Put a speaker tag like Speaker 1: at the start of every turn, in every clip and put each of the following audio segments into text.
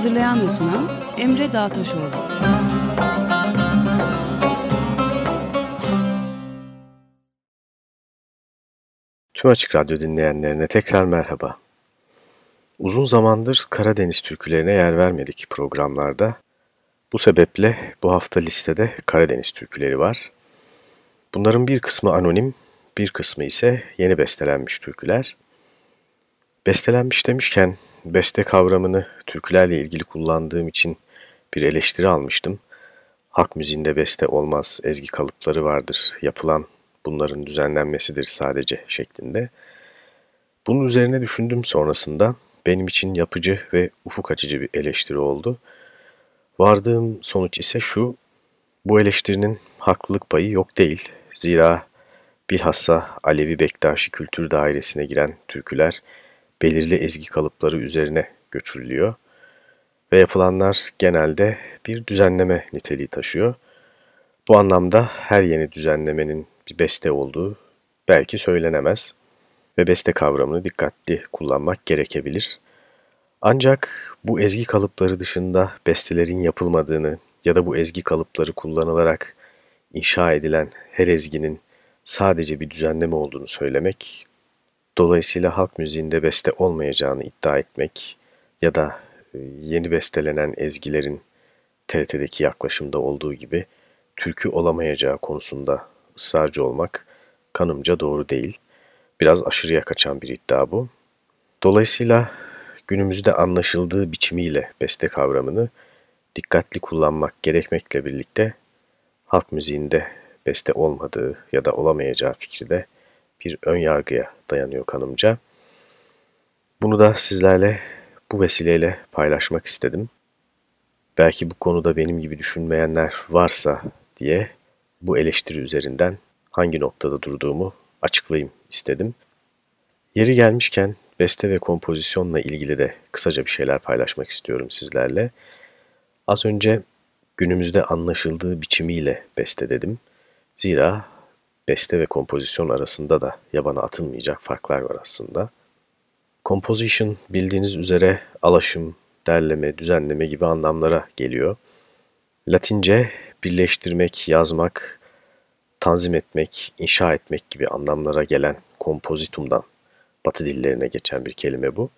Speaker 1: Hazırlayan ve sunan Emre Dağtaşoğlu.
Speaker 2: Tüm Açık Radyo dinleyenlerine tekrar merhaba. Uzun zamandır Karadeniz türkülerine yer vermedik programlarda. Bu sebeple bu hafta listede Karadeniz türküleri var. Bunların bir kısmı anonim, bir kısmı ise yeni bestelenmiş türküler. Bestelenmiş demişken beste kavramını türkülerle ilgili kullandığım için bir eleştiri almıştım. Halk müziğinde beste olmaz, ezgi kalıpları vardır, yapılan bunların düzenlenmesidir sadece şeklinde. Bunun üzerine düşündüm sonrasında benim için yapıcı ve ufuk açıcı bir eleştiri oldu. Vardığım sonuç ise şu, bu eleştirinin haklılık payı yok değil. Zira bilhassa Alevi Bektaşi kültür dairesine giren türküler belirli ezgi kalıpları üzerine göçürülüyor ve yapılanlar genelde bir düzenleme niteliği taşıyor. Bu anlamda her yeni düzenlemenin bir beste olduğu belki söylenemez ve beste kavramını dikkatli kullanmak gerekebilir. Ancak bu ezgi kalıpları dışında bestelerin yapılmadığını ya da bu ezgi kalıpları kullanılarak inşa edilen her ezginin sadece bir düzenleme olduğunu söylemek Dolayısıyla halk müziğinde beste olmayacağını iddia etmek ya da e, yeni bestelenen ezgilerin TRT'deki yaklaşımda olduğu gibi türkü olamayacağı konusunda ısrarcı olmak kanımca doğru değil. Biraz aşırıya kaçan bir iddia bu. Dolayısıyla günümüzde anlaşıldığı biçimiyle beste kavramını dikkatli kullanmak gerekmekle birlikte halk müziğinde beste olmadığı ya da olamayacağı fikri de bir ön yargıya dayanıyor kanımca. Bunu da sizlerle bu vesileyle paylaşmak istedim. Belki bu konuda benim gibi düşünmeyenler varsa diye bu eleştiri üzerinden hangi noktada durduğumu açıklayayım istedim. Yeri gelmişken beste ve kompozisyonla ilgili de kısaca bir şeyler paylaşmak istiyorum sizlerle. Az önce günümüzde anlaşıldığı biçimiyle beste dedim. Zira beste ve kompozisyon arasında da yabana atılmayacak farklar var aslında. Composition bildiğiniz üzere alaşım, derleme, düzenleme gibi anlamlara geliyor. Latince birleştirmek, yazmak, tanzim etmek, inşa etmek gibi anlamlara gelen kompozitumdan batı dillerine geçen bir kelime bu.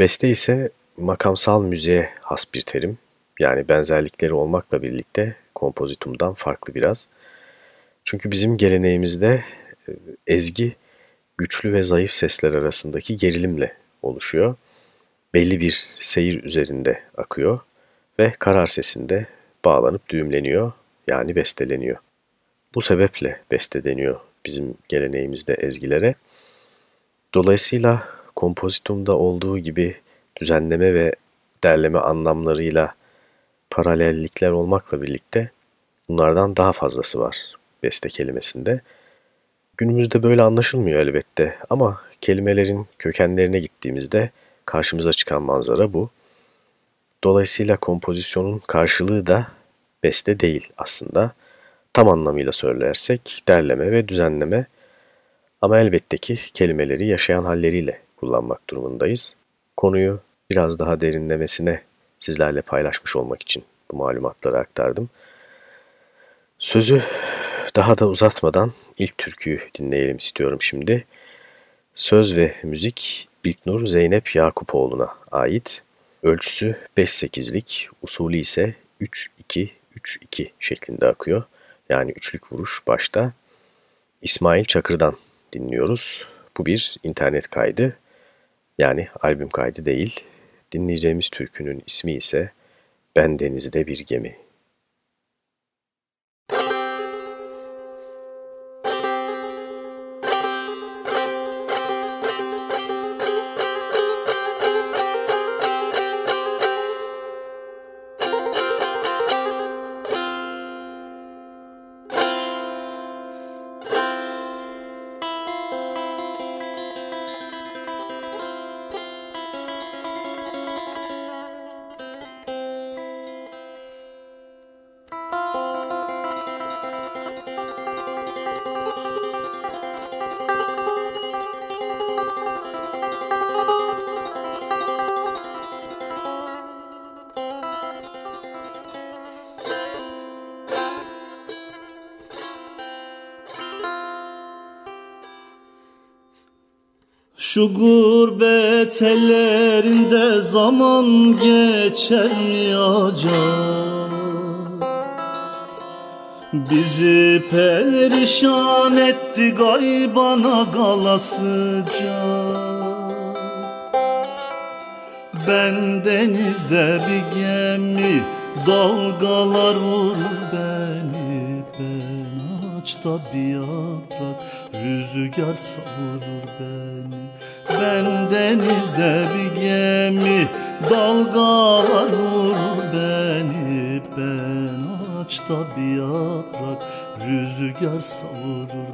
Speaker 2: Beste ise makamsal müziğe has bir terim. Yani benzerlikleri olmakla birlikte kompozitumdan farklı biraz. Çünkü bizim geleneğimizde e, ezgi güçlü ve zayıf sesler arasındaki gerilimle oluşuyor. Belli bir seyir üzerinde akıyor ve karar sesinde bağlanıp düğümleniyor yani besteleniyor. Bu sebeple beste deniyor bizim geleneğimizde ezgilere. Dolayısıyla kompozitumda olduğu gibi düzenleme ve derleme anlamlarıyla paralellikler olmakla birlikte bunlardan daha fazlası var beste kelimesinde. Günümüzde böyle anlaşılmıyor elbette ama kelimelerin kökenlerine gittiğimizde karşımıza çıkan manzara bu. Dolayısıyla kompozisyonun karşılığı da beste değil aslında. Tam anlamıyla söylersek derleme ve düzenleme ama elbette ki kelimeleri yaşayan halleriyle kullanmak durumundayız. Konuyu biraz daha derinlemesine sizlerle paylaşmış olmak için bu malumatları aktardım. Sözü daha da uzatmadan ilk türküyü dinleyelim istiyorum şimdi. Söz ve müzik İlknur Zeynep Yakupoğlu'na ait. Ölçüsü 5-8'lik, usulü ise 3-2-3-2 şeklinde akıyor. Yani üçlük vuruş başta. İsmail Çakır'dan dinliyoruz. Bu bir internet kaydı. Yani albüm kaydı değil. Dinleyeceğimiz türkünün ismi ise Ben Denizde Bir Gemi.
Speaker 3: Şu gurbet ellerinde zaman geçer mi Bizi perişan etti gaybana galasıca Ben denizde bir gemi Dalgalar vurur beni. Ben ağaçta bir yaprak Rüzgar savurur beni. Ben denizde bir gemi Dalgalar vurur beni. Ben ağaçta bir yaprak Rüzgar savurur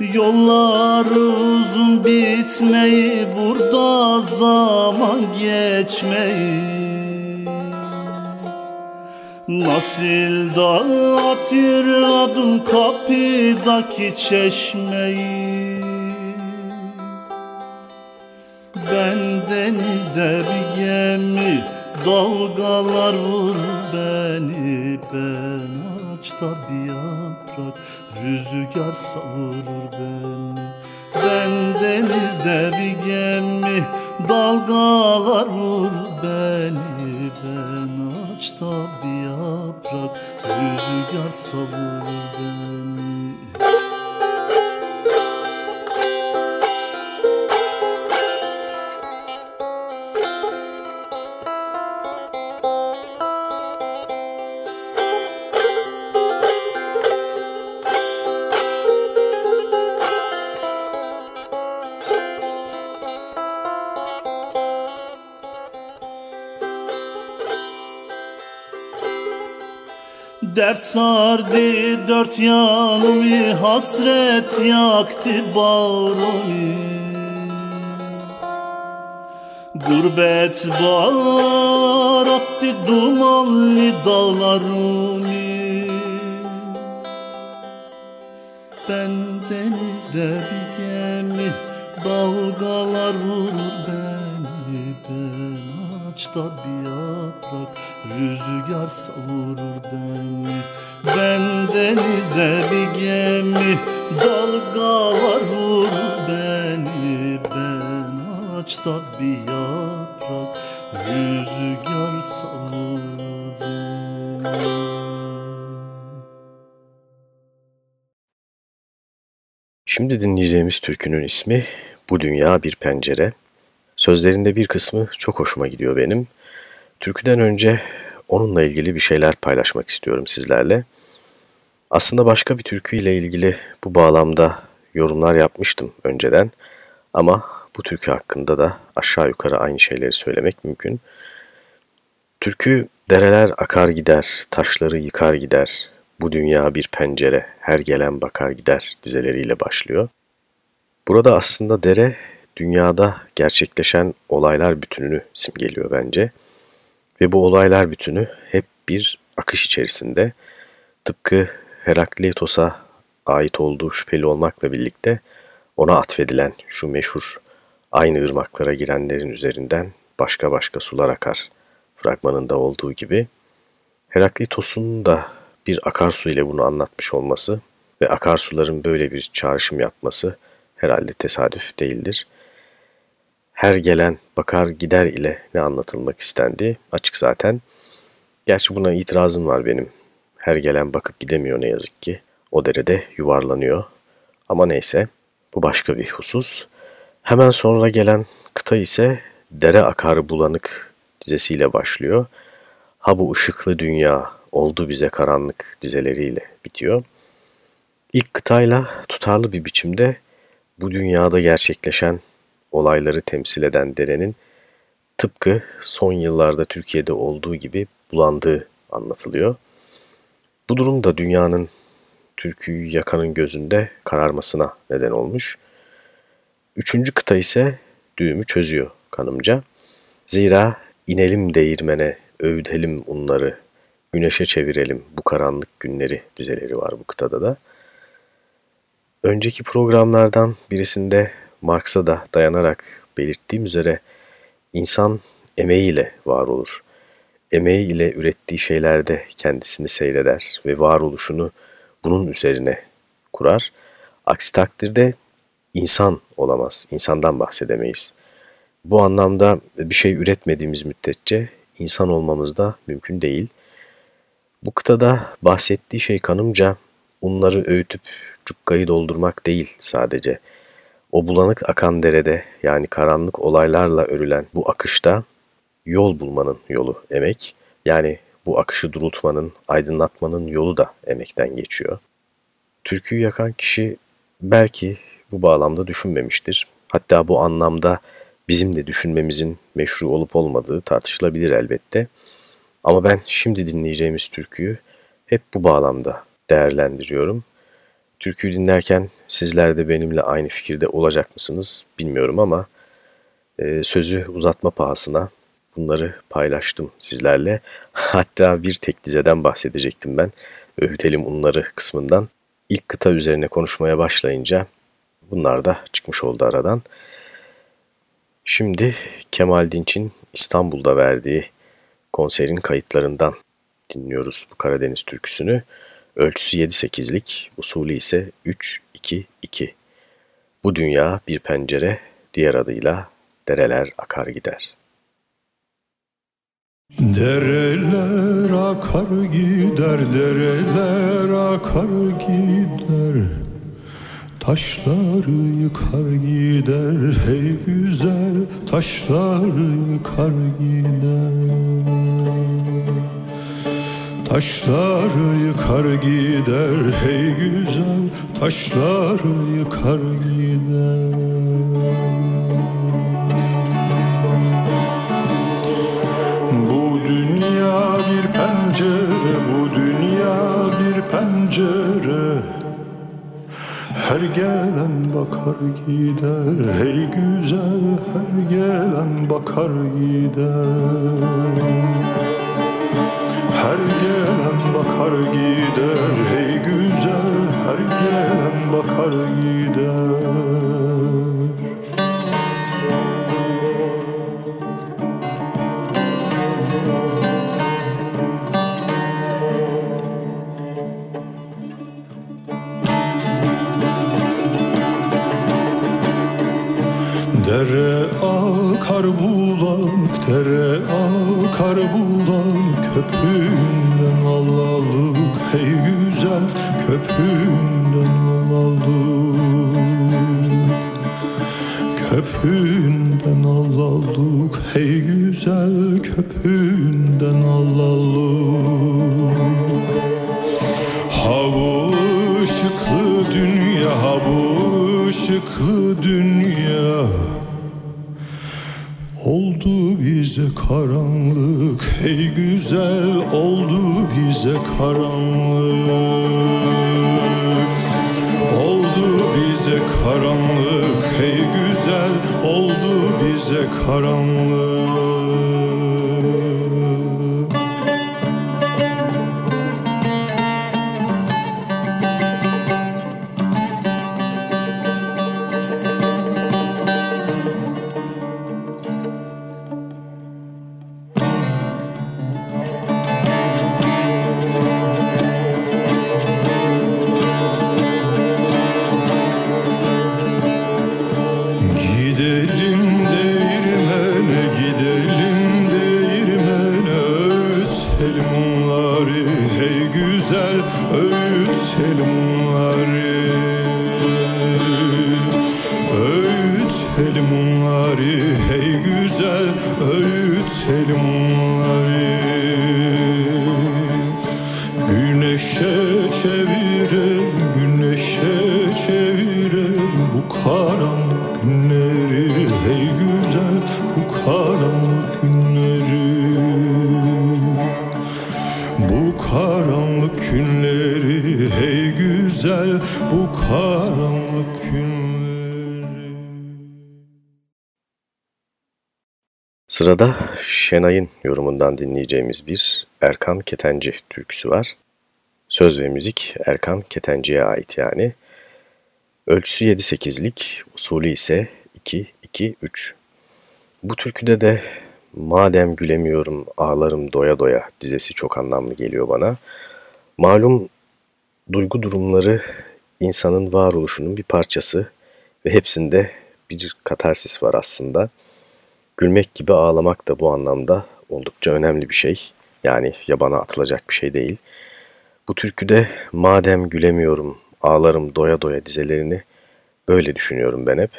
Speaker 3: Yollar uzun bitmeyi burada zaman geçmeyi. Nasıl dağıtır adım kapıdaki çeşmeyi. Ben denizde bir gemi dalgalar vur beni. Ben ağaçta bir yaprak Rüzgar savurur beni. Ben denizde bir gemi Dalgalar vur beni. Ben ağaçta bir yaprak Rüzgar savurur beni Dert sardı dört yanımı Hasret yaktı bağrımı. Gurbet bağır attı dumanlı dağlarımı Ben denizde bir gemi Dalgalar vurur beni. Ben ağaçta bir yaprak Rüzgar savurur beni. Ben denizde bir gemi Dalgalar vurur beni Ben ağaçta bir yaprak Rüzgar savurur
Speaker 2: Şimdi dinleyeceğimiz türkünün ismi Bu Dünya Bir Pencere. Sözlerinde bir kısmı çok hoşuma gidiyor benim. Türküden önce onunla ilgili bir şeyler paylaşmak istiyorum sizlerle. Aslında başka bir türküyle ilgili bu bağlamda yorumlar yapmıştım önceden. Ama bu türkü hakkında da aşağı yukarı aynı şeyleri söylemek mümkün. Türkü dereler akar gider, taşları yıkar gider, bu dünya bir pencere, her gelen bakar gider dizeleriyle başlıyor. Burada aslında dere dünyada gerçekleşen olaylar bütününü simgeliyor bence. Ve bu olaylar bütünü hep bir akış içerisinde. Tıpkı Herakleitos'a ait olduğu şüpheli olmakla birlikte ona atfedilen şu meşhur aynı ırmaklara girenlerin üzerinden başka başka sular akar fragmanında olduğu gibi. Herakleitos'un da bir akarsu ile bunu anlatmış olması ve akarsuların böyle bir çağrışım yapması herhalde tesadüf değildir. Her gelen bakar gider ile ne anlatılmak istendi açık zaten. Gerçi buna itirazım var benim. Her gelen bakıp gidemiyor ne yazık ki. O derede yuvarlanıyor. Ama neyse bu başka bir husus. Hemen sonra gelen kıta ise dere akar bulanık dizesiyle başlıyor. Ha bu ışıklı dünya oldu bize karanlık dizeleriyle bitiyor. İlk kıtayla tutarlı bir biçimde bu dünyada gerçekleşen olayları temsil eden derenin tıpkı son yıllarda Türkiye'de olduğu gibi bulandığı anlatılıyor. Bu durum da dünyanın türküyü yakanın gözünde kararmasına neden olmuş. Üçüncü kıta ise düğümü çözüyor kanımca. Zira inelim değirmene, öğütelim unları, güneşe çevirelim bu karanlık günleri dizeleri var bu kıtada da. Önceki programlardan birisinde Marx'a da dayanarak belirttiğim üzere insan emeğiyle var olur. Emeği ile ürettiği şeylerde kendisini seyreder ve varoluşunu bunun üzerine kurar. Aksi takdirde insan olamaz, insandan bahsedemeyiz. Bu anlamda bir şey üretmediğimiz müddetçe insan olmamız da mümkün değil. Bu kıtada bahsettiği şey kanımca unları öğütüp cukkayı doldurmak değil sadece. O bulanık akan derede yani karanlık olaylarla örülen bu akışta yol bulmanın yolu emek. Yani bu akışı durultmanın, aydınlatmanın yolu da emekten geçiyor. Türküyü yakan kişi belki bu bağlamda düşünmemiştir. Hatta bu anlamda bizim de düşünmemizin meşru olup olmadığı tartışılabilir elbette. Ama ben şimdi dinleyeceğimiz türküyü hep bu bağlamda değerlendiriyorum. Türküyü dinlerken sizler de benimle aynı fikirde olacak mısınız bilmiyorum ama e, sözü uzatma pahasına bunları paylaştım sizlerle. Hatta bir tek dizeden bahsedecektim ben. Öğütelim unları kısmından. İlk kıta üzerine konuşmaya başlayınca bunlar da çıkmış oldu aradan. Şimdi Kemal Dinç'in İstanbul'da verdiği konserin kayıtlarından dinliyoruz bu Karadeniz türküsünü. Ölçüsü 7-8'lik, usulü ise 3-2-2. Bu dünya bir pencere, diğer adıyla dereler akar gider.
Speaker 4: Dereler akar gider, dereler akar gider. Taşları yıkar gider hey güzel Taşları yıkar gider. Taşları yıkar gider hey güzel Taşları yıkar gider pencere Bu dünya bir pencere. Her gelen bakar gider Hey güzel her gelen bakar gider. Her gelen bakar gider Hey güzel her gelen bakar gider Köpüğünden alalık, hey güzel köpüğünden alalık Köpüğünden alalık, hey güzel köpüğünden alalık Ha ışıklı dünya, ha ışıklı dünya bize karanlık hey güzel oldu bize karanlık. Oldu bize karanlık hey güzel oldu bize karanlık günleri hey güzel bu karanlık günleri.
Speaker 5: Sırada Şenay'ın yorumundan dinleyeceğimiz bir Erkan Ketenci türküsü var. Söz ve müzik Erkan Ketenci'ye ait yani. Ölçüsü 7-8'lik, usulü ise 2-2-3. Bu türküde de madem gülemiyorum ağlarım doya doya dizesi çok anlamlı geliyor bana. Malum duygu durumları insanın varoluşunun bir parçası ve hepsinde bir katarsis var aslında. Gülmek gibi ağlamak da bu anlamda oldukça önemli bir şey. Yani yabana atılacak bir şey değil. Bu türküde madem gülemiyorum, ağlarım doya doya dizelerini böyle düşünüyorum ben hep.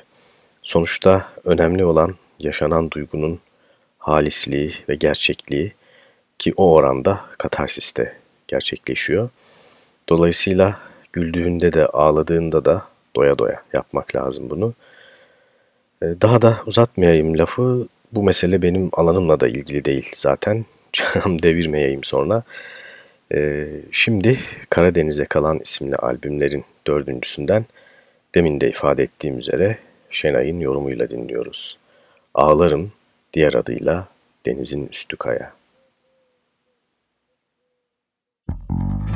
Speaker 5: Sonuçta önemli olan yaşanan duygunun halisliği ve gerçekliği ki o oranda katarsiste gerçekleşiyor. Dolayısıyla güldüğünde de ağladığında da doya doya yapmak lazım bunu. Ee, daha da uzatmayayım lafı. Bu mesele benim alanımla da ilgili değil zaten. Çam devirmeyeyim sonra. Ee, şimdi Karadeniz'e kalan isimli albümlerin dördüncüsünden demin de ifade ettiğim üzere Şenay'ın yorumuyla dinliyoruz. Ağlarım diğer adıyla Denizin Üstü Kaya. Thank you.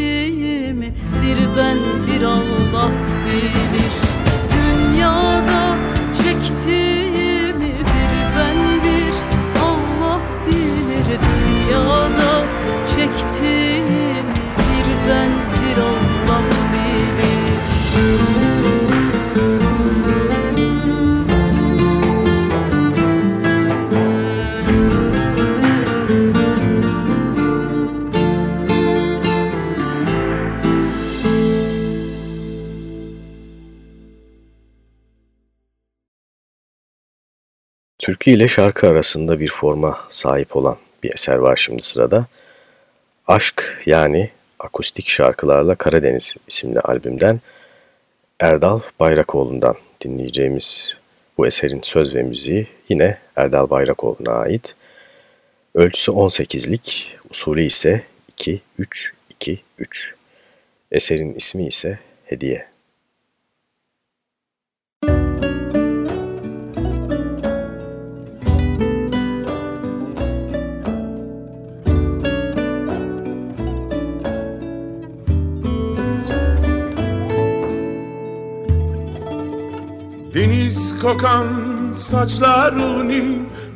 Speaker 5: kıymetimi bir ben bir Allah bilir.
Speaker 2: Türkü ile şarkı arasında bir forma sahip olan bir eser var şimdi sırada. Aşk yani akustik şarkılarla Karadeniz isimli albümden Erdal Bayrakoğlu'ndan dinleyeceğimiz bu eserin söz ve müziği yine Erdal Bayrakoğlu'na ait. Ölçüsü 18'lik, usulü ise 2-3-2-3. Eserin ismi ise Hediye.
Speaker 6: Deniz kokan saçlarını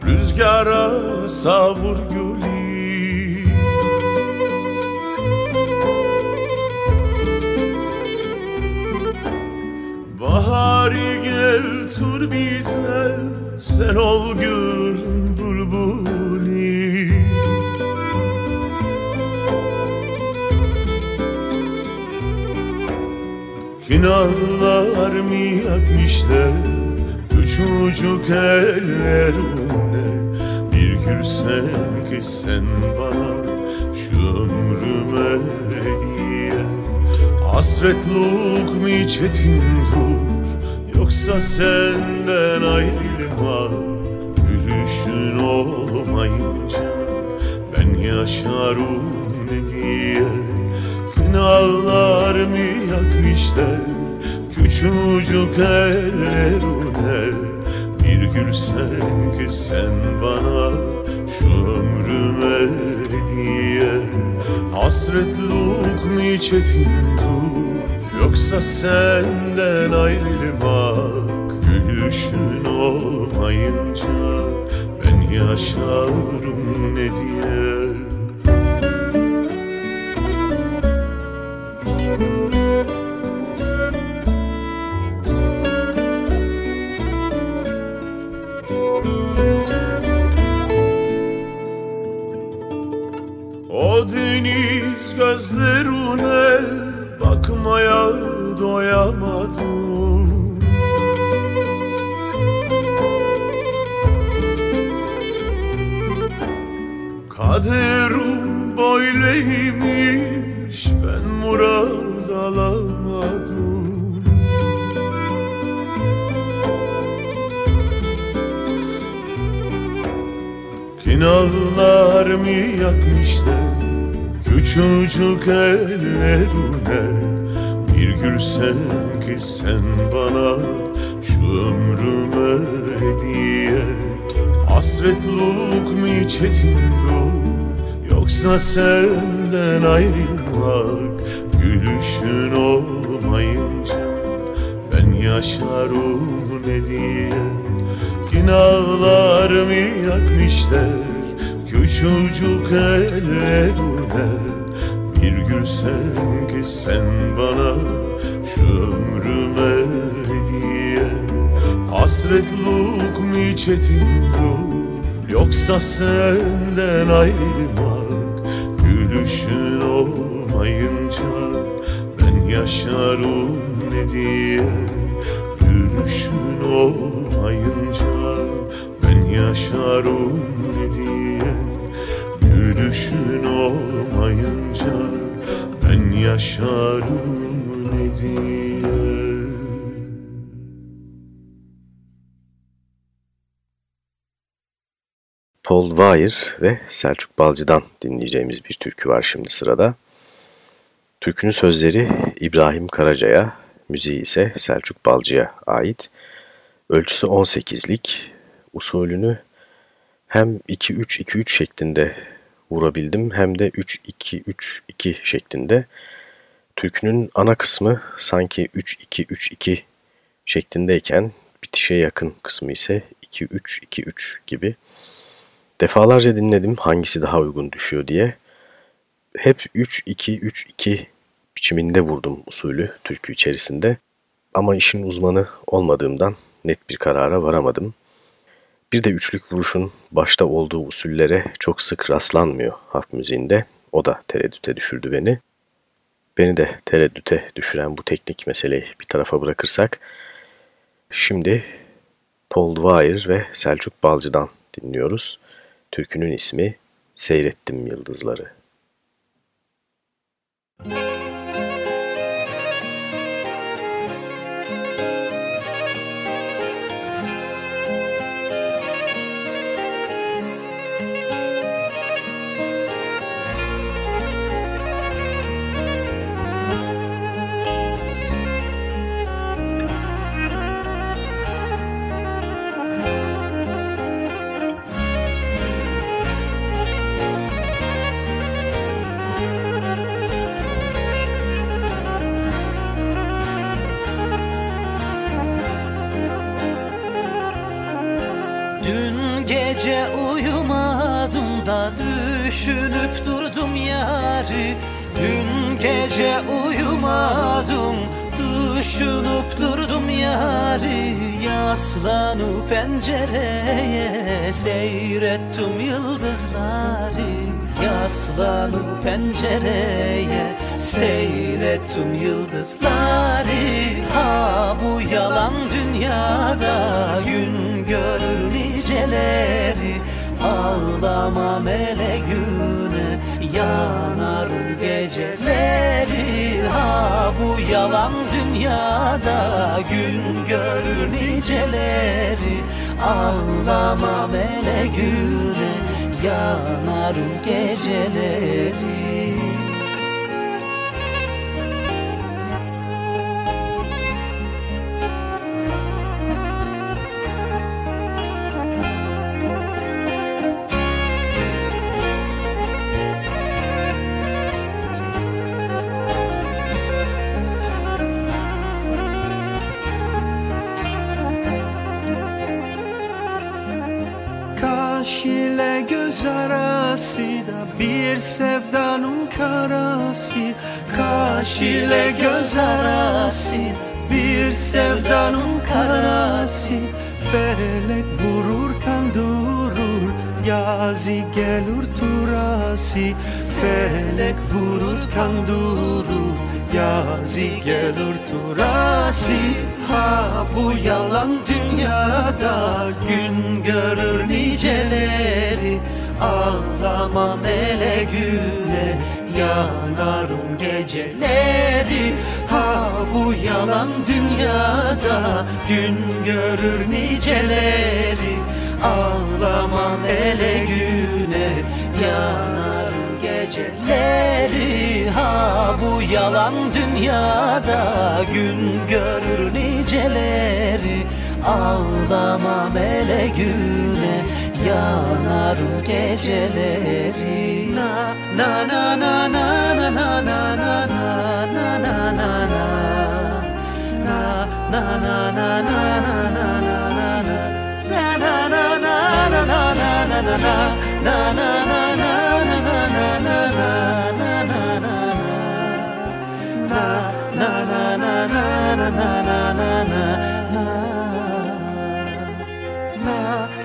Speaker 6: rüzgara savur gülü. Bahari gel tur bize sen ol gül Günahlar mı yakmışlar? Küçücük ellerine Bir gülsen ki sen bana Şu ömrüme hediye. Hasretlik mi çetin dur Yoksa senden ayrılma. Gülüşün olmayınca Ben yaşarım ne diye Günahlar mı yakmışlar? Küçücük ellerine Bir gülsen ki sen bana Şu ömrüme hediye. Hasretlik mi çetin dur? Yoksa senden ayrılmak Gülüşün olmayınca Ben yaşarım ne diye Günahlar mı yakmışlar? Küçücük ellerine. Bir gülsen ki sen bana Şu ömrüme hediye. Hasretlik mi çetin dur Yoksa senden ayrılmak Gülüşün olmayınca Ben yaşarım ne diye Mı yakmışlar? Küçücük ellerine Bir gülsen ki sen bana Şu ömrüme hediye. Hasretlik mi çetin dur Yoksa senden ayrılmak Gülüşün olmayınca Ben yaşarım ne diye? Gülüşün olmayınca yaşarım diye Gülüşün olmayınca Ben yaşarım ne diye
Speaker 2: Paul Weir ve Selçuk Balcı'dan dinleyeceğimiz bir türkü var şimdi sırada. Türkünün sözleri İbrahim Karaca'ya, müziği ise Selçuk Balcı'ya ait. Ölçüsü 18'lik, usulünü hem 2-3-2-3 şeklinde vurabildim hem de 3-2-3-2 şeklinde. Türkünün ana kısmı sanki 3-2-3-2 şeklindeyken bitişe yakın kısmı ise 2-3-2-3 gibi. Defalarca dinledim hangisi daha uygun düşüyor diye. Hep 3-2-3-2 biçiminde vurdum usulü türkü içerisinde. Ama işin uzmanı olmadığımdan net bir karara varamadım. Bir de üçlük vuruşun başta olduğu usullere çok sık rastlanmıyor halk müziğinde. O da tereddüte düşürdü beni. Beni de tereddüte düşüren bu teknik meseleyi bir tarafa bırakırsak, şimdi Paul Dwyer ve Selçuk Balcı'dan dinliyoruz. Türkünün ismi Seyrettim Yıldızları. Müzik
Speaker 7: Düşünüp durdum yarı Dün gece uyumadım Düşünüp durdum yarı Yaslanıp pencereye Seyrettim yıldızları. Yaslanıp pencereye Seyrettim yıldızları. Ha bu yalan dünyada Gün görür niceleri Ağlama meleğüne Yanarım geceleri. Ha bu yalan dünyada Gün görür niceleri. Ağlama meleğüne Yanarım geceleri arasında bir sevdanın karası Kaş ile göz arası. Bir sevdanın karası Felek vururken durur yazı gelir turası. Felek vururken durur yazı gelir turası. Ha bu yalan dünyada gün görür niceleri Ağlama meleğüne yanarım geceleri. Ha bu yalan dünyada gün görür niceleri. Ağlama meleğüne yanarım geceleri. Ha bu yalan dünyada gün görür niceleri. Ağlama meleğüne yanarım geceleri Na na na na na na na na na na na na na na Na na na na na na na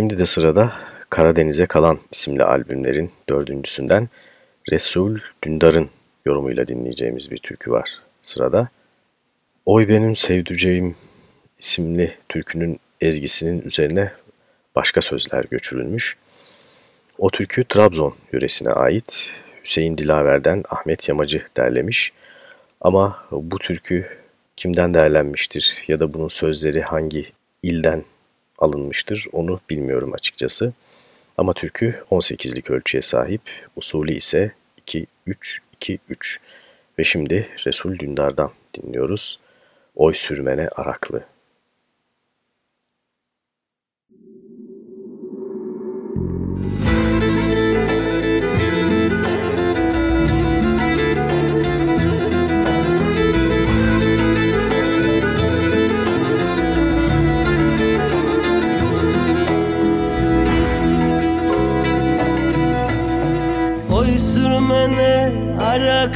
Speaker 2: Şimdi de sırada Karadeniz'e kalan isimli albümlerin dördüncüsünden Resul Dündar'ın yorumuyla dinleyeceğimiz bir türkü var sırada. Oy benim sevduceğim isimli türkünün ezgisinin üzerine başka sözler göçürülmüş. O türkü Trabzon yöresine ait. Hüseyin Dilaver'den Ahmet Yamacı derlemiş. Ama bu türkü kimden derlenmiştir ya da bunun sözleri hangi ilden alınmıştır onu bilmiyorum açıkçası. Ama türkü 18'lik ölçüye sahip, usulü ise 2-3-2-3 ve şimdi Resul Dündar'dan dinliyoruz. Oy sürmene araklı.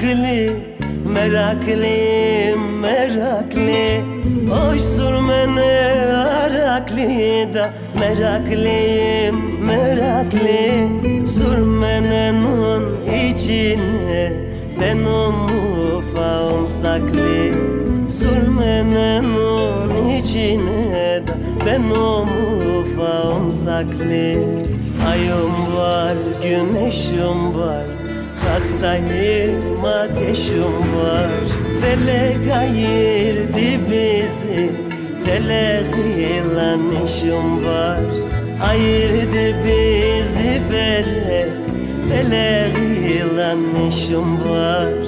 Speaker 8: Meraklı Meraklı, meraklı. Oy sürmene araklı da Meraklıyım, meraklı. Sürmenenin içine Benim ufağım saklı. Sürmenenin içine da Benim ufağım saklı. Ayım var, güneşim var Hastayım ateşim var. Felek ayırdı bizi. Felek yılan işim var. Ayırdı bizi felek Felek yılan işim var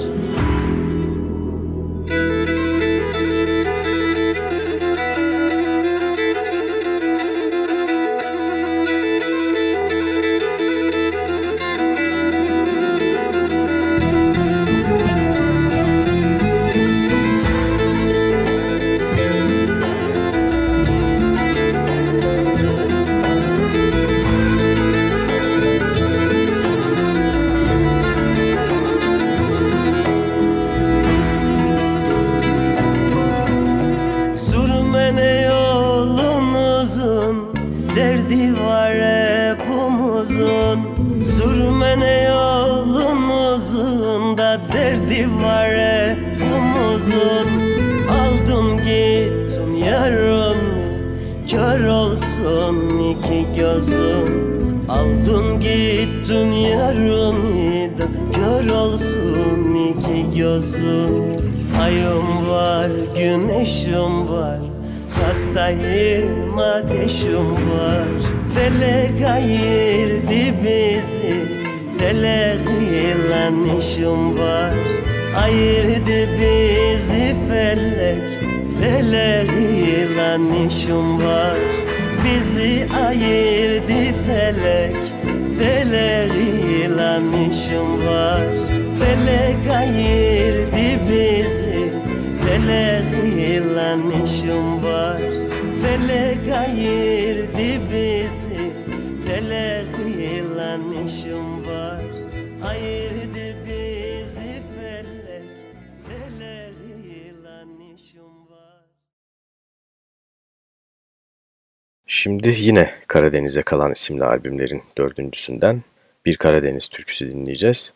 Speaker 2: Şimdi yine Karadeniz'e kalan isimli albümlerin dördüncüsünden bir Karadeniz türküsü dinleyeceğiz.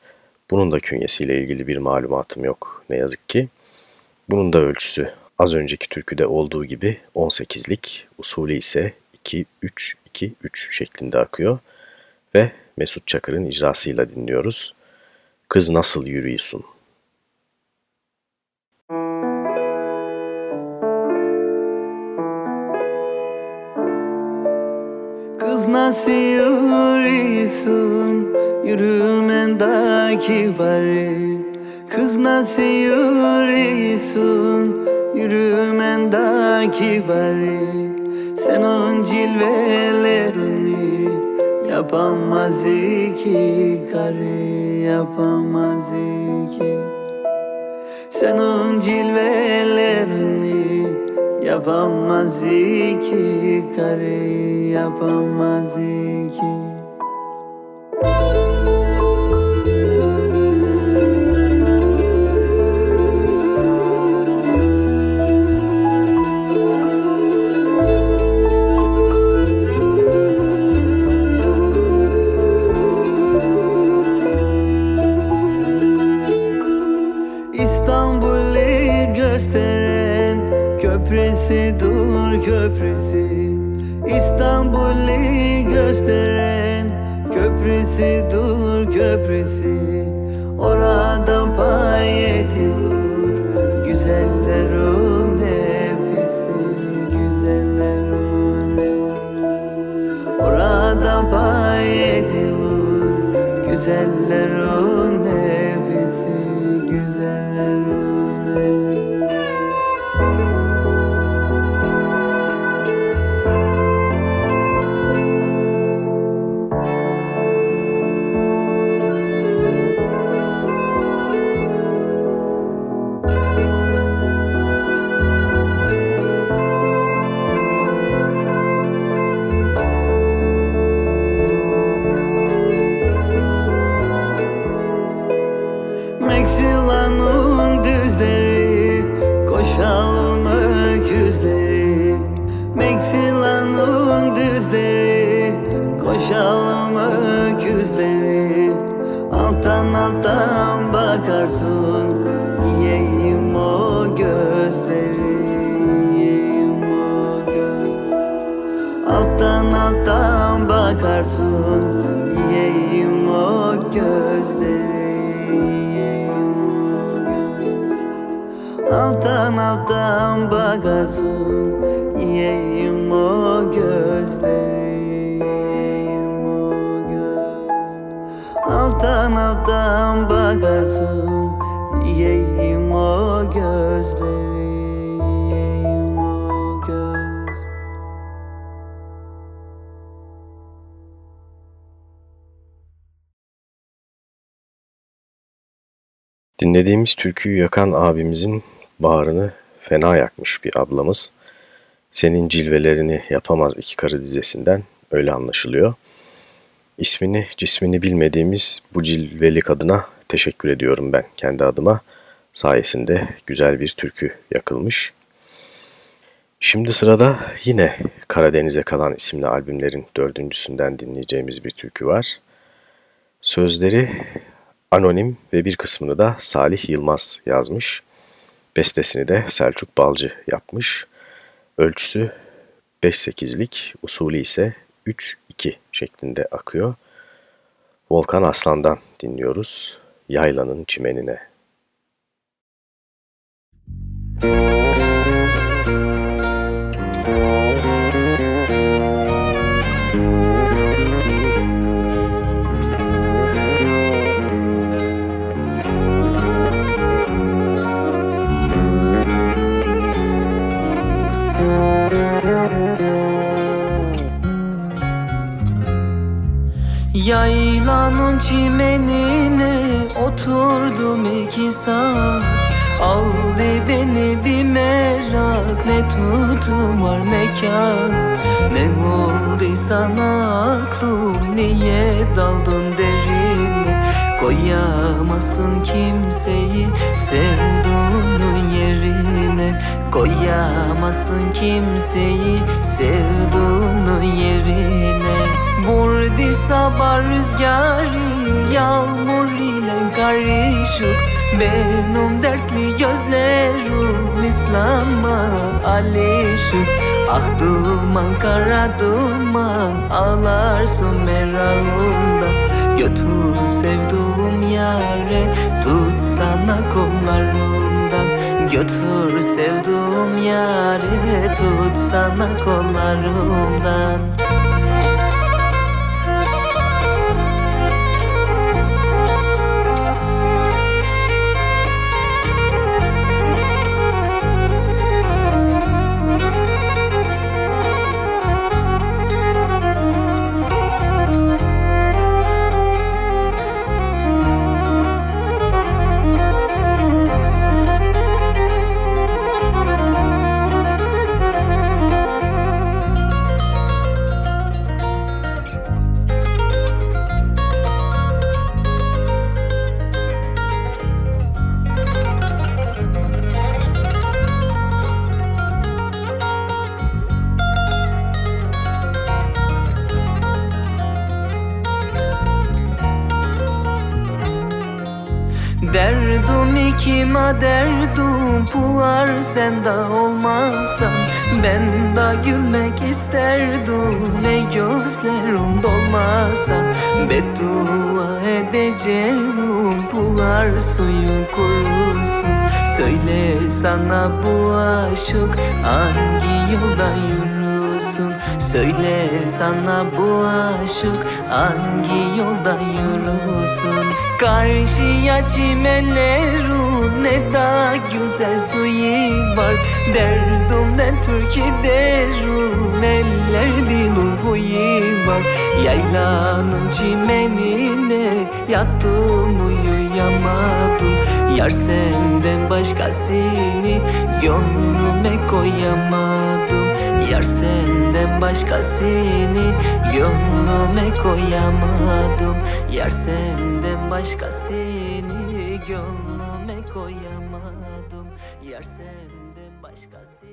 Speaker 2: Bunun da künyesiyle ilgili bir malumatım yok ne yazık ki. Bunun da ölçüsü Az önceki türküde olduğu gibi 18'lik, usulü ise 2-3-2-3 şeklinde akıyor ve Mesut Çakır'ın icrasıyla dinliyoruz. Kız nasıl yürüyorsun?
Speaker 9: Kız nasıl yürüyorsun? Yürümendeki bari Kız nasıl yürüyorsun? Yürümendeki bari Senin cilvelerini Yapamaz iki karı Yapamaz iki. Senin cilvelerini Yapamaz iki karı Yapamaz iki köprüsü İstanbul'u gösteren köprüsü köprüsü dur köprüsü. Oradan pay edilir Güzellerin hepsi Güzellerin Oradan pay edilir Güzellerin
Speaker 2: türküyü yakan abimizin bağrını fena yakmış bir ablamız. Senin cilvelerini yapamaz iki karı dizesinden öyle anlaşılıyor. İsmini cismini bilmediğimiz bu cilveli kadına teşekkür ediyorum ben kendi adıma. Sayesinde güzel bir türkü yakılmış. Şimdi sırada yine Karadeniz'e kalan isimli albümlerin dördüncüsünden dinleyeceğimiz bir türkü var. Sözleri anonim ve bir kısmını da Salih Yılmaz yazmış. Bestesini de Selçuk Balcı yapmış. Ölçüsü 5-8'lik, usulü ise 3-2 şeklinde akıyor. Volkan Aslan'dan dinliyoruz. Yaylanın çimenine.
Speaker 10: Yaylanın çimenine oturdum iki saat. Aldı beni bir merak Ne tutum var ne kağıt Ne oldu sana aklım Niye daldın derine? Koyamazsın kimseyi Sevduğunun yerine. Koyamazsın kimseyi Sevduğunun yerine Vurdu sabah rüzgarı Yağmur ile karışık. Benim dertli gözlerim İslam'a alışık. Ah duman kara duman Ağlarsın merakımdan Götür sevduğum yare Tut sana kollarımdan. Götür sevduğum yare Tut sana kollarımdan Kime derdum pular sen de olmazsan Ben de gülmek isterdim. Ne gözlerim dolmasa Beddua edeceğim. Pular suyun kurusun Söyle sana bu aşık hangi yolda yürüsün Söyle sana bu aşık hangi yolda yürüsün? Karşıya çimenlerin ne da güzel suyu var. Derdimden türkü derim eller bilir huyu var. Yaylanın çimenine yattım uyuyamadım. Yar senden başkasını gönlüme koyamadım. Yar senden başkasını gönlüme koyamadım Yar senden başkasını gönlüme koyamadım Yar senden başkasını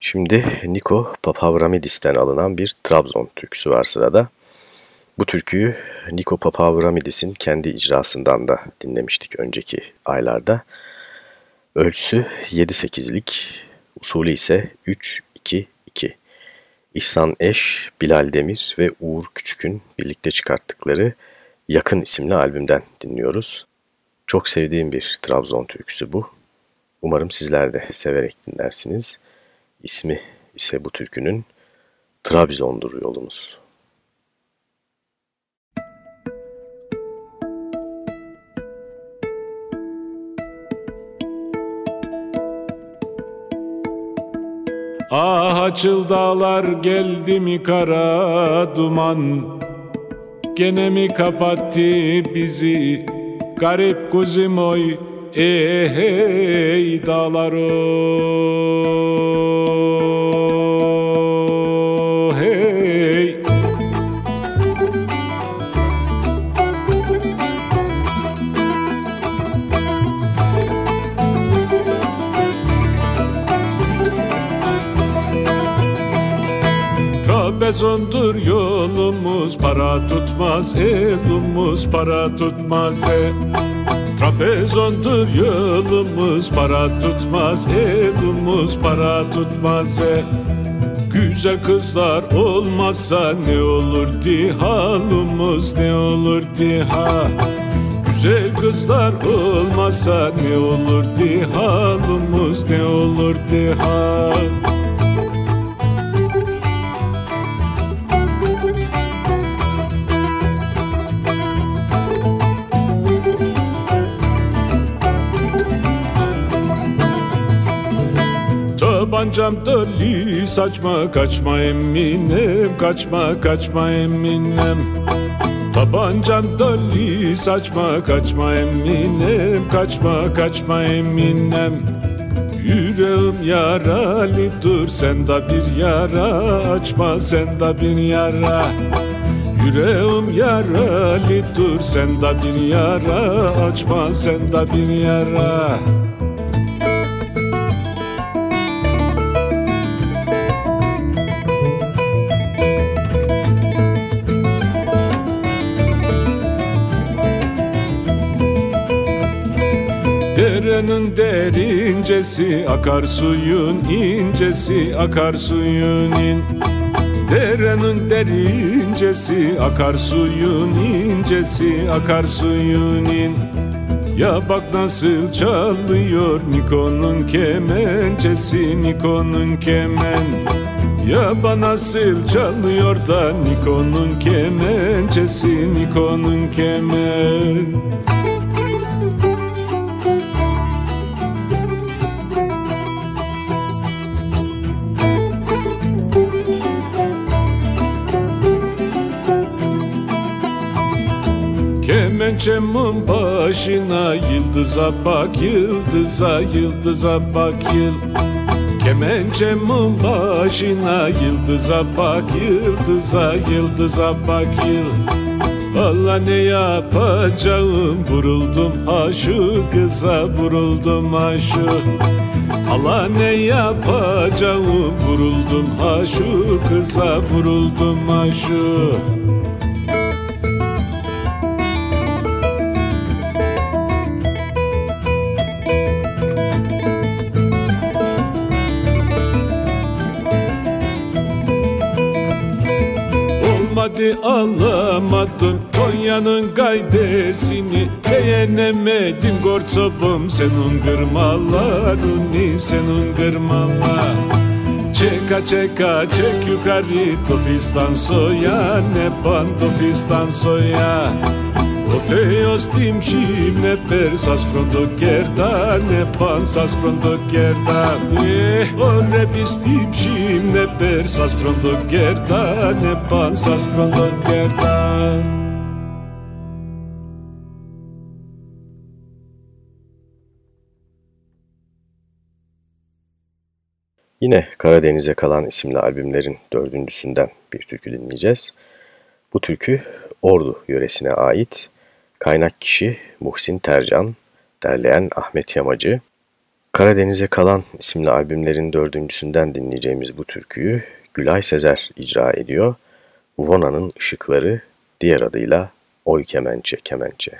Speaker 2: Şimdi Niko Papavramidis'ten alınan bir Trabzon türküsü var sırada. Bu türküyü Niko Papavramidis'in kendi icrasından da dinlemiştik önceki aylarda. Ölçüsü 7-8'lik, usulü ise 3-2-2. İhsan Eş, Bilal Demir ve Uğur Küçük'ün birlikte çıkarttıkları Yakın isimli albümden dinliyoruz. Çok sevdiğim bir Trabzon türküsü bu. Umarım sizler de severek dinlersiniz. İsmi ise bu türkünün Trabzon'dur yolumuz.
Speaker 11: Ah açıl dağlar geldi mi kara duman? Gene mi kapattı bizi? Garip kuzum oy Eh hey dağlar o Trabzon'dur yolumuz para tutmaz elumuz para tutmaz e. Trabzon'dur yolumuz para tutmaz elumuz para tutmaz e. Güzel kızlar olmazsa ne olur di halımız ne olur di ha Güzel kızlar olmazsa ne olur di halımız ne olur di ha Tabancam deli saçma kaçma eminem Kaçma kaçma eminem Tabancam deli saçma kaçma eminem Kaçma kaçma eminem Yüreğim yaralı dur sen de bir yara Açma sen de bir yara. Yüreğim yaralı dur sen de bir yara Açma sen de bir yara Derenin derincesi akar suyun incesi akar suyun in. Derenin derincesi akar suyun incesi akar suyun in. Ya bak nasıl çalıyor Niko'nun kemencesi Niko'nun kemen. Ya bak nasıl çalıyor da Niko'nun kemencesi Niko'nun kemen Kemençemin başına yıldıza bak yıldıza yıldıza bak yıl. Kemençemin başına yıldıza bak yıldıza yıldıza bak yıl. Valla ne yapacağım? Vuruldum ha şu kıza vuruldum ha şu Allah ne yapacağım? Vuruldum ha şu kıza vuruldum ha şu Olmadı alamadım Konya'nın gaydesini. Beğenemedim gorçobum Senin kırmalarını Senin kırmalar Çeka çeka çek yukarı. Tofistan soya Ne pan tofistan soya Persas pronto gerda Ne pansas pronto gerda Eh, o rebis timşim ne persas pronto gerda Ne pansas pronto gerda
Speaker 2: Yine Karadeniz'e kalan isimli albümlerin dördüncüsünden bir türkü dinleyeceğiz. Bu türkü Ordu yöresine ait. Kaynak kişi Muhsin Tercan, derleyen Ahmet Yamacı. Karadeniz'e kalan isimli albümlerin dördüncüsünden dinleyeceğimiz bu türküyü Gülay Sezer icra ediyor. Vona'nın ışıkları diğer adıyla Oy Kemençe Kemençe.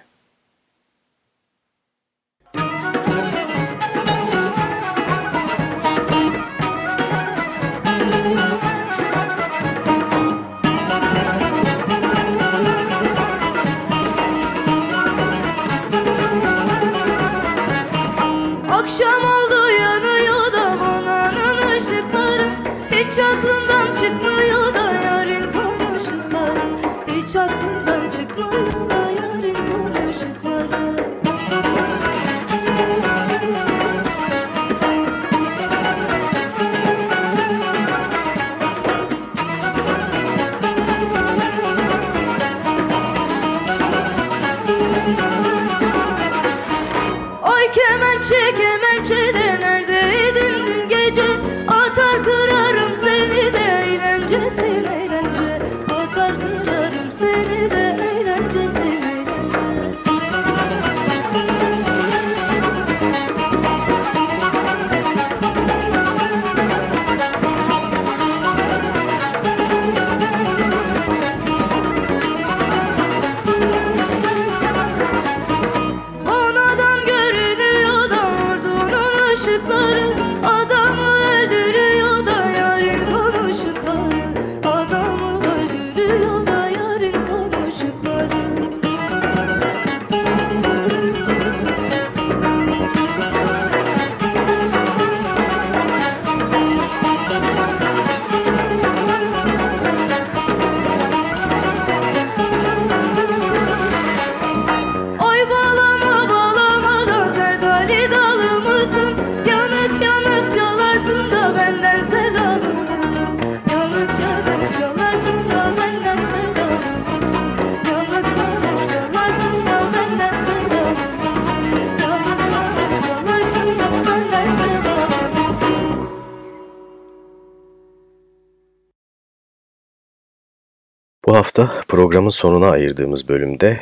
Speaker 2: Hafta programın sonuna ayırdığımız bölümde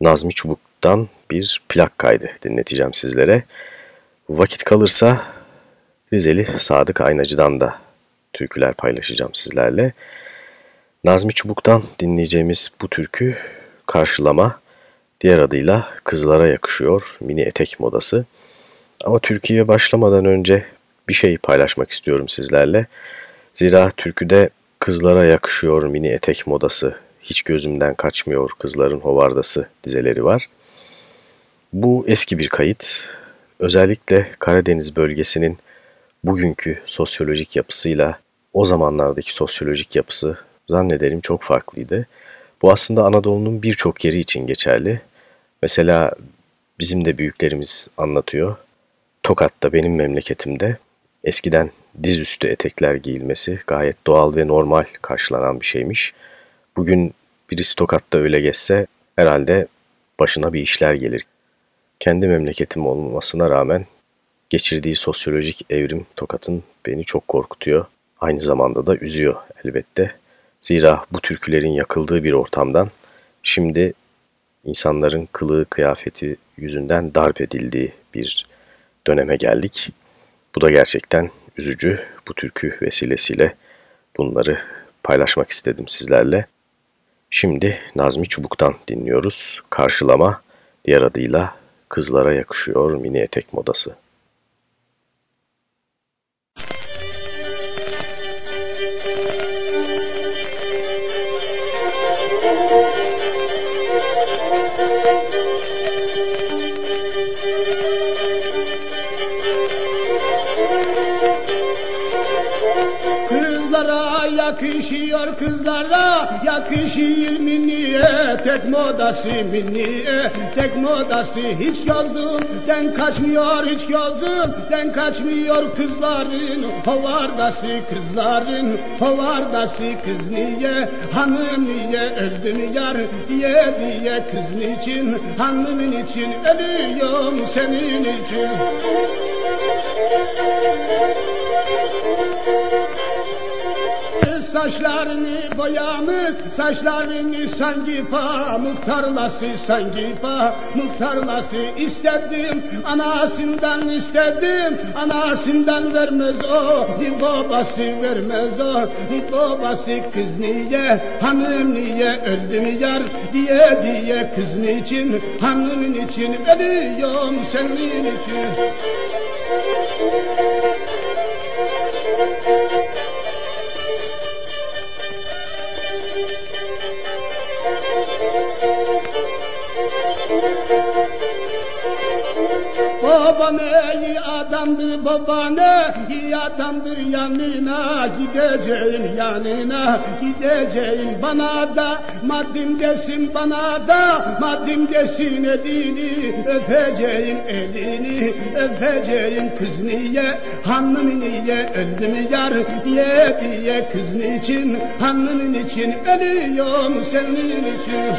Speaker 2: Nazmi Çubuk'tan bir plak kaydı dinleteceğim sizlere. Vakit kalırsa Rizeli Sadık Aynacı'dan da türküler paylaşacağım sizlerle. Nazmi Çubuk'tan dinleyeceğimiz bu türkü karşılama, diğer adıyla Kızlara Yakışıyor mini etek modası. Ama türküye başlamadan önce bir şey paylaşmak istiyorum sizlerle. Zira türküde kızlara yakışıyor mini etek modası, hiç gözümden kaçmıyor kızların hovardası dizeleri var. Bu eski bir kayıt. Özellikle Karadeniz bölgesinin bugünkü sosyolojik yapısıyla o zamanlardaki sosyolojik yapısı zannederim çok farklıydı. Bu aslında Anadolu'nun birçok yeri için geçerli. Mesela bizim de büyüklerimiz anlatıyor. Tokat'ta benim memleketimde eskiden dizüstü etekler giyilmesi gayet doğal ve normal karşılanan bir şeymiş. Bugün birisi Tokat'ta öyle geçse herhalde başına bir işler gelir. Kendi memleketim olmasına rağmen geçirdiği sosyolojik evrim Tokat'ın beni çok korkutuyor. Aynı zamanda da üzüyor elbette. Zira bu türkülerin yakıldığı bir ortamdan şimdi insanların kılığı kıyafeti yüzünden darp edildiği bir döneme geldik. Bu da gerçekten üzücü. Bu türkü vesilesiyle bunları paylaşmak istedim sizlerle. Şimdi Nazmi Çubuk'tan dinliyoruz. Karşılama diğer adıyla Kızlara Yakışıyor Mini Etek Modası.
Speaker 12: Kızlara Yakışıyor mini etek modası mini etek modası Hiç gözümden kaçmıyor hiç gözümden kaçmıyor kızların. Hovardası kızların. Hovardası kız niye? Hanım niye öldüm yar? Diye diye kız niçin? Hanımın için ölüyorum senin için saçlarını boyamış Saçlarını sanki pamuk tarlası sanki pamuk tarlası istedim Anasından istedim Anasından vermez o bir babası vermez o. Bir babası kız niye hanım niye öldüm yar? Diye diye kız niçin hanımın için ölüyorum senin için? Baba iyi adamdır baba ne iyi adamdır yanına gideceğim yanına gideceğim bana da. Maddim desin bana da maddim desin elini öpeceğim elini öpeceğim kız niye hanımın niye öldüm yar? Diye diye kız niçin hanımın için ölüyorum senin için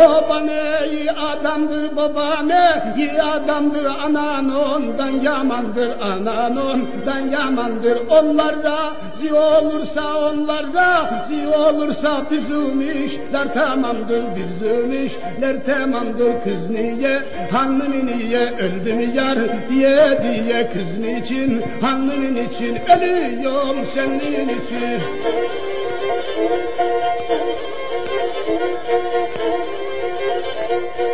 Speaker 12: Baba ne iyi adamdır baba ne iyi adamdır anan ondan yamandır anan ondan yamandır onlara zi olursa onlara zi olursa bizim işler tamamdır bizim işler tamamdır kız niye? Hanımın niye öldüm yar? Diye diye kız niçin? Hanımın için ölüyorum senin için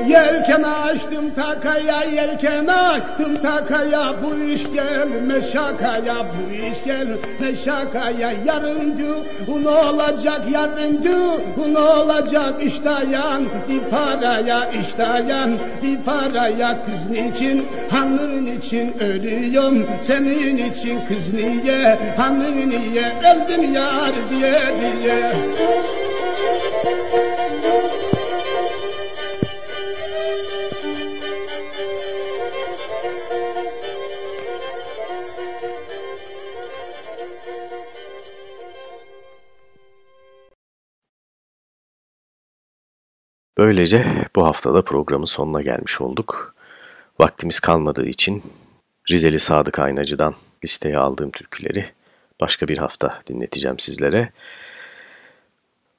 Speaker 12: Yelken açtım takaya, yelken açtım takaya. Bu iş gelme şakaya, bu iş gelme şakaya. Yarın gün olacak, yarın gün olacak? İştayan bir paraya, iştayan bir paraya Kız niçin, hanımın için ölüyorum? Senin için kız niye, hanımın niye? Öldüm yar diye diye
Speaker 2: Böylece bu haftada programın sonuna gelmiş olduk. Vaktimiz kalmadığı için Rizeli Sadık Aynacı'dan listeye aldığım türküleri başka bir hafta dinleteceğim sizlere.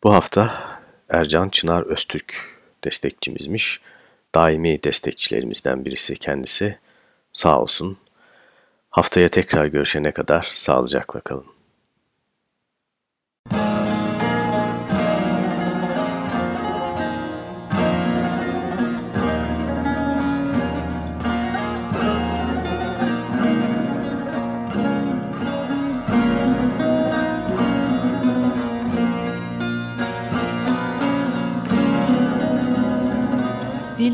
Speaker 2: Bu hafta Ercan Çınar Öztürk destekçimizmiş. Daimi destekçilerimizden birisi kendisi. Sağ olsun. Haftaya tekrar görüşene kadar sağlıcakla kalın.